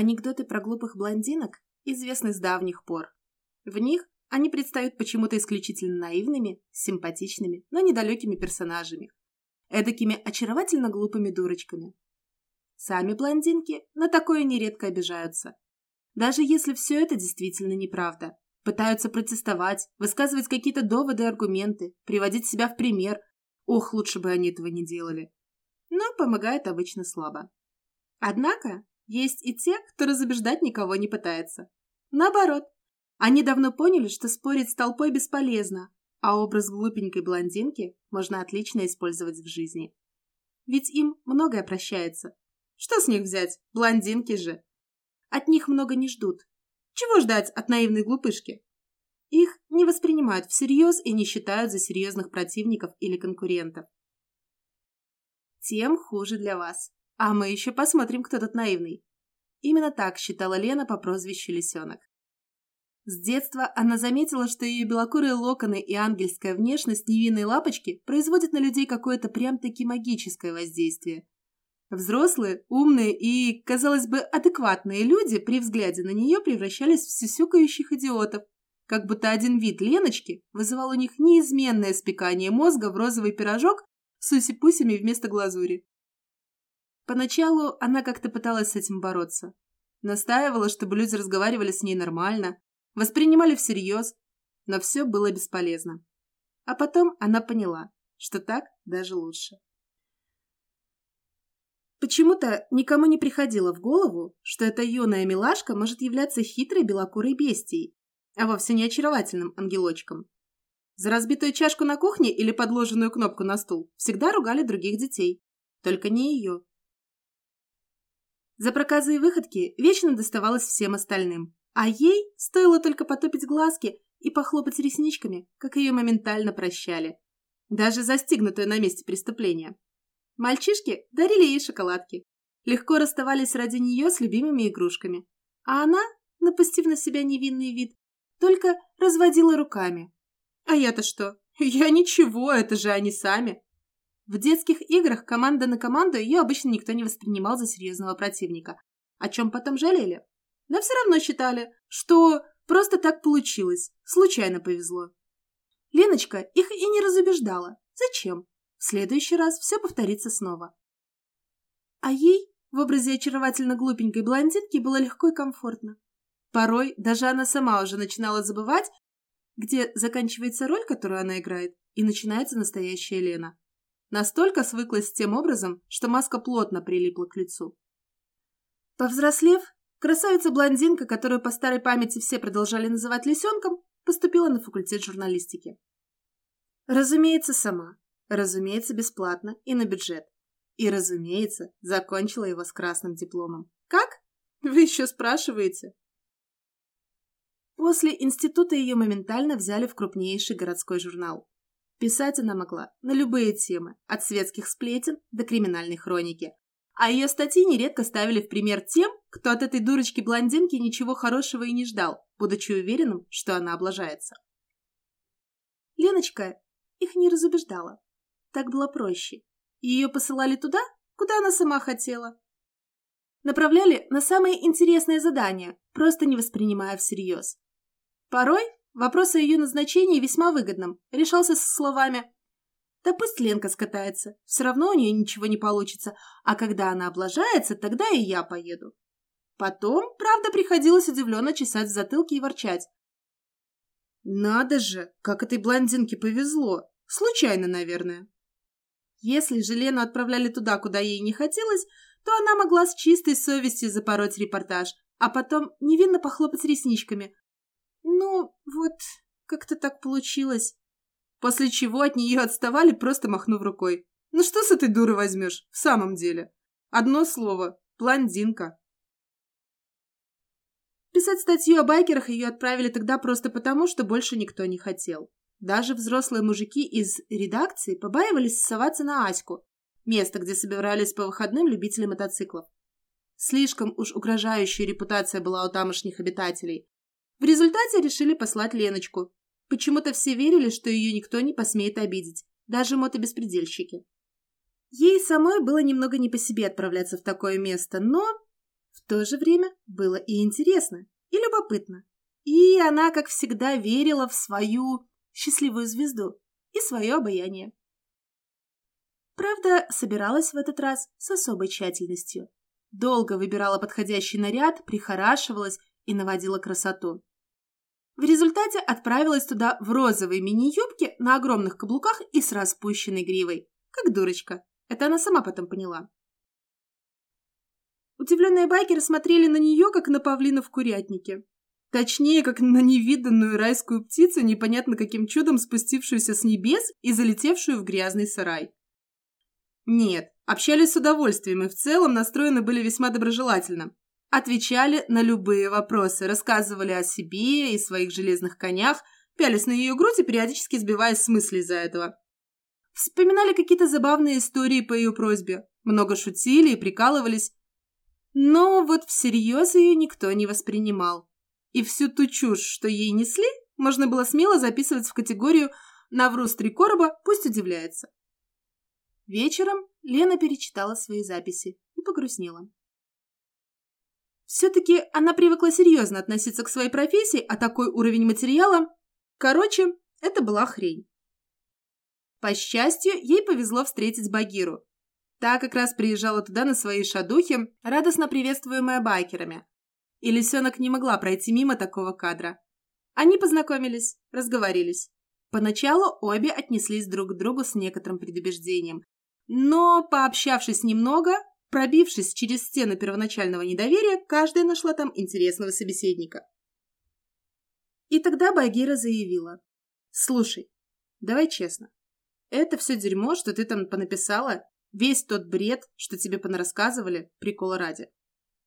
Анекдоты про глупых блондинок известны с давних пор. В них они предстают почему-то исключительно наивными, симпатичными, но недалекими персонажами, эдакими очаровательно глупыми дурочками. Сами блондинки на такое нередко обижаются. Даже если все это действительно неправда. Пытаются протестовать, высказывать какие-то доводы и аргументы, приводить себя в пример. Ох, лучше бы они этого не делали. Но помогает обычно слабо. Однако есть и те, кто разубеждать никого не пытается. Наоборот, они давно поняли, что спорить с толпой бесполезно, а образ глупенькой блондинки можно отлично использовать в жизни. Ведь им многое прощается. Что с них взять? Блондинки же. От них много не ждут. Чего ждать от наивной глупышки? Их не воспринимают всерьез и не считают за серьезных противников или конкурентов. Тем хуже для вас. А мы еще посмотрим, кто тут наивный. Именно так считала Лена по прозвищу Лисенок. С детства она заметила, что ее белокурые локоны и ангельская внешность невинной лапочки производят на людей какое-то прям-таки магическое воздействие. Взрослые, умные и, казалось бы, адекватные люди при взгляде на нее превращались в сюсюкающих идиотов, как будто один вид Леночки вызывал у них неизменное спекание мозга в розовый пирожок с усипусями вместо глазури. Поначалу она как-то пыталась с этим бороться. Настаивала, чтобы люди разговаривали с ней нормально, воспринимали всерьез, но все было бесполезно. А потом она поняла, что так даже лучше. Почему-то никому не приходило в голову, что эта юная милашка может являться хитрой белокурой бестией, а вовсе не очаровательным ангелочком. За разбитую чашку на кухне или подложенную кнопку на стул всегда ругали других детей, только не ее. За проказы и выходки вечно доставалось всем остальным, а ей стоило только потупить глазки и похлопать ресничками, как ее моментально прощали. Даже застигнутую на месте преступления. Мальчишки дарили ей шоколадки. Легко расставались ради нее с любимыми игрушками. А она, напустив на себя невинный вид, только разводила руками. А я-то что? Я ничего, это же они сами. В детских играх команда на команду ее обычно никто не воспринимал за серьезного противника, о чем потом жалели но все равно считали, что просто так получилось, случайно повезло. Леночка их и не разубеждала. Зачем? В следующий раз все повторится снова. А ей в образе очаровательно глупенькой блондинки было легко и комфортно. Порой даже она сама уже начинала забывать, где заканчивается роль, которую она играет, и начинается настоящая Лена. Настолько свыклась с тем образом, что маска плотно прилипла к лицу. Повзрослев, Красавица-блондинка, которую по старой памяти все продолжали называть лисенком, поступила на факультет журналистики. Разумеется, сама. Разумеется, бесплатно и на бюджет. И, разумеется, закончила его с красным дипломом. Как? Вы еще спрашиваете? После института ее моментально взяли в крупнейший городской журнал. Писать она могла на любые темы, от светских сплетен до криминальной хроники, а ее статьи нередко ставили в пример тем, кто от этой дурочки-блондинки ничего хорошего и не ждал, будучи уверенным, что она облажается. Леночка их не разубеждала. Так было проще. Ее посылали туда, куда она сама хотела. Направляли на самые интересные задания, просто не воспринимая всерьез. Порой вопрос о ее назначении весьма выгодным решался со словами да пусть Ленка скатается, все равно у нее ничего не получится, а когда она облажается, тогда и я поеду. Потом, правда, приходилось удивленно чесать в затылке и ворчать. Надо же, как этой блондинке повезло. Случайно, наверное. Если же Лену отправляли туда, куда ей не хотелось, то она могла с чистой совестью запороть репортаж, а потом невинно похлопать ресничками. Ну, вот, как-то так получилось после чего от нее отставали, просто махнув рукой. «Ну что с этой дуры возьмешь, в самом деле? Одно слово – блондинка». Писать статью о байкерах ее отправили тогда просто потому, что больше никто не хотел. Даже взрослые мужики из редакции побаивались соваться на Аську, место, где собирались по выходным любители мотоциклов. Слишком уж угрожающая репутация была у тамошних обитателей. В результате решили послать Леночку, Почему-то все верили, что ее никто не посмеет обидеть, даже мотобеспредельщики. Ей самой было немного не по себе отправляться в такое место, но в то же время было и интересно, и любопытно. И она, как всегда, верила в свою счастливую звезду и свое обаяние. Правда, собиралась в этот раз с особой тщательностью. Долго выбирала подходящий наряд, прихорашивалась и наводила красоту. В результате отправилась туда в розовой мини-юбке на огромных каблуках и с распущенной гривой. Как дурочка. Это она сама потом поняла. Удивленные байкеры смотрели на нее, как на павлина в курятнике. Точнее, как на невиданную райскую птицу, непонятно каким чудом спустившуюся с небес и залетевшую в грязный сарай. Нет, общались с удовольствием и в целом настроены были весьма доброжелательно. Отвечали на любые вопросы, рассказывали о себе и своих железных конях, пялись на ее грудь и периодически сбиваясь с мыслей из-за этого. Вспоминали какие-то забавные истории по ее просьбе, много шутили и прикалывались, но вот всерьез ее никто не воспринимал. И всю ту чушь, что ей несли, можно было смело записывать в категорию «Наврус три короба, пусть удивляется». Вечером Лена перечитала свои записи и погрустнела. Все-таки она привыкла серьезно относиться к своей профессии, а такой уровень материала... Короче, это была хрень. По счастью, ей повезло встретить Багиру, Та как раз приезжала туда на своей шадухе, радостно приветствуемая байкерами. И лисенок не могла пройти мимо такого кадра. Они познакомились, разговорились. Поначалу обе отнеслись друг к другу с некоторым предубеждением. Но, пообщавшись немного, пробившись через стену первоначального недоверия, каждая нашла там интересного собеседника. И тогда Багира заявила. «Слушай, давай честно. Это все дерьмо, что ты там понаписала, Весь тот бред, что тебе понарассказывали, прикола ради.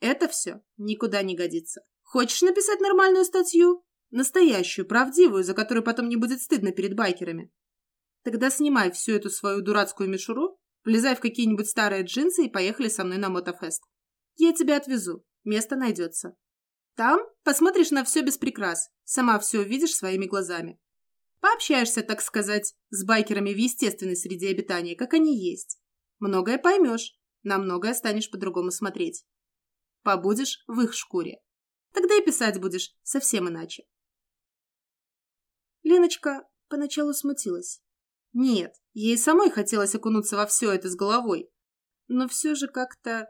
Это все никуда не годится. Хочешь написать нормальную статью? Настоящую, правдивую, за которую потом не будет стыдно перед байкерами. Тогда снимай всю эту свою дурацкую мишуру, влезай в какие-нибудь старые джинсы и поехали со мной на мотофест. Я тебя отвезу, место найдется. Там посмотришь на все без прикрас, сама все увидишь своими глазами. Пообщаешься, так сказать, с байкерами в естественной среде обитания, как они есть. Многое поймешь, на многое станешь по-другому смотреть. Побудешь в их шкуре. Тогда и писать будешь совсем иначе. Леночка поначалу смутилась. Нет, ей самой хотелось окунуться во все это с головой. Но все же как-то...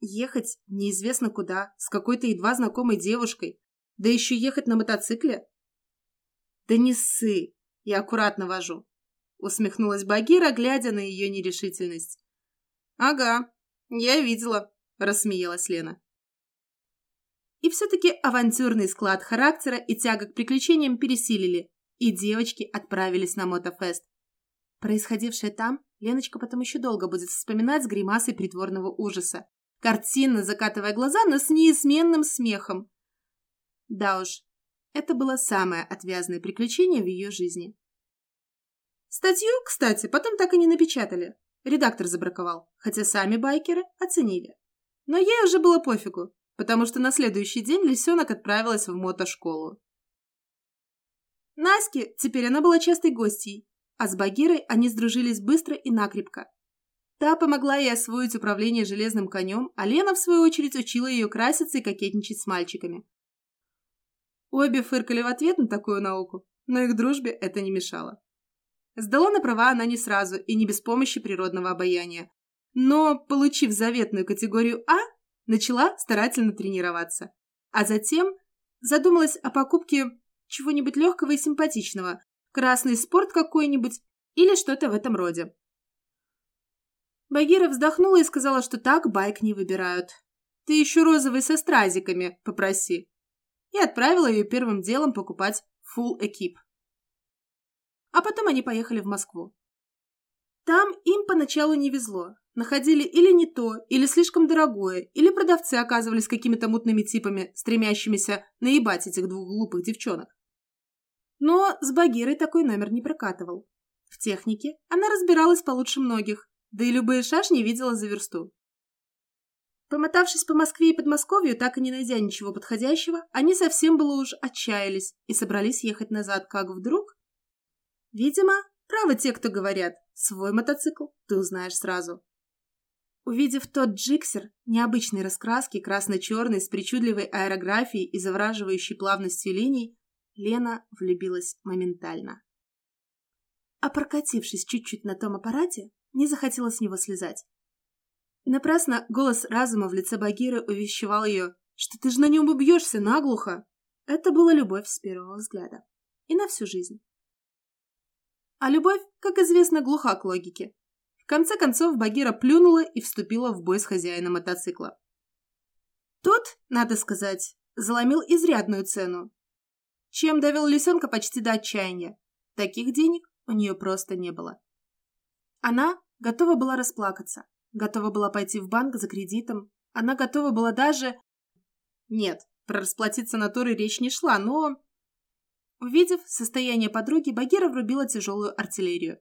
Ехать неизвестно куда, с какой-то едва знакомой девушкой, да еще ехать на мотоцикле. Да не ссы, я аккуратно вожу усмехнулась Багира, глядя на ее нерешительность. «Ага, я видела», – рассмеялась Лена. И все-таки авантюрный склад характера и тяга к приключениям пересилили, и девочки отправились на мотофест. Происходившее там Леночка потом еще долго будет вспоминать с гримасой притворного ужаса, картинно закатывая глаза, но с неизменным смехом. Да уж, это было самое отвязное приключение в ее жизни. Статью, кстати, потом так и не напечатали. Редактор забраковал, хотя сами байкеры оценили. Но ей уже было пофигу, потому что на следующий день лисенок отправилась в мотошколу. Наське теперь она была частой гостьей, а с Багирой они сдружились быстро и накрепко. Та помогла ей освоить управление железным конем, а Лена, в свою очередь, учила ее краситься и кокетничать с мальчиками. Обе фыркали в ответ на такую науку, но их дружбе это не мешало. Сдала на права она не сразу и не без помощи природного обаяния. Но, получив заветную категорию А, начала старательно тренироваться. А затем задумалась о покупке чего-нибудь легкого и симпатичного, красный спорт какой-нибудь или что-то в этом роде. Багира вздохнула и сказала, что так байк не выбирают. «Ты еще розовый со стразиками попроси». И отправила ее первым делом покупать full экип а потом они поехали в Москву. Там им поначалу не везло. Находили или не то, или слишком дорогое, или продавцы оказывались какими-то мутными типами, стремящимися наебать этих двух глупых девчонок. Но с Багирой такой номер не прокатывал. В технике она разбиралась получше многих, да и любые шашни видела за версту. Помотавшись по Москве и Подмосковью, так и не найдя ничего подходящего, они совсем было уж отчаялись и собрались ехать назад, как вдруг Видимо, правы те, кто говорят, свой мотоцикл ты узнаешь сразу. Увидев тот джиксер, необычной раскраски, красно-черный, с причудливой аэрографией и завораживающей плавностью линий, Лена влюбилась моментально. А прокатившись чуть-чуть на том аппарате, не захотела с него слезать. Напрасно голос разума в лице Багиры увещевал ее, что ты же на нем убьешься наглухо. Это была любовь с первого взгляда. И на всю жизнь. А любовь, как известно, глуха к логике. В конце концов, Багира плюнула и вступила в бой с хозяином мотоцикла. Тот, надо сказать, заломил изрядную цену, чем довел лисенка почти до отчаяния. Таких денег у нее просто не было. Она готова была расплакаться, готова была пойти в банк за кредитом, она готова была даже... Нет, про расплатиться натурой речь не шла, но... Увидев состояние подруги, Багира врубила тяжелую артиллерию.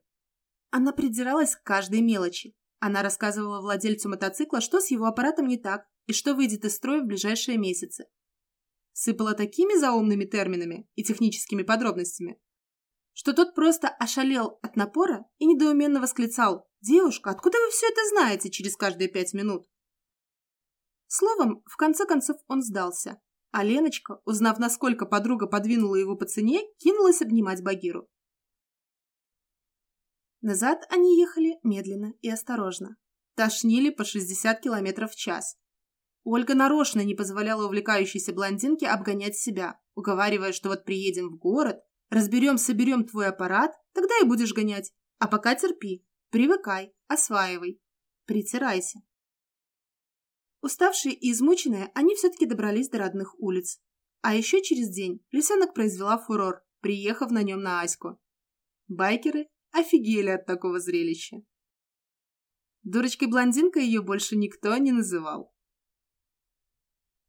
Она придиралась к каждой мелочи. Она рассказывала владельцу мотоцикла, что с его аппаратом не так и что выйдет из строя в ближайшие месяцы. Сыпала такими заумными терминами и техническими подробностями, что тот просто ошалел от напора и недоуменно восклицал «Девушка, откуда вы все это знаете через каждые пять минут?» Словом, в конце концов он сдался, а Леночка, узнав, насколько подруга подвинула его по цене, кинулась обнимать Багиру. Назад они ехали медленно и осторожно. Тошнили по 60 км в час. Ольга нарочно не позволяла увлекающейся блондинке обгонять себя, уговаривая, что вот приедем в город, разберем, соберем твой аппарат, тогда и будешь гонять. А пока терпи, привыкай, осваивай, притирайся. Уставшие и измученные, они все-таки добрались до родных улиц. А еще через день лисенок произвела фурор, приехав на нем на Аську. Байкеры офигели от такого зрелища. Дурочкой-блондинкой ее больше никто не называл.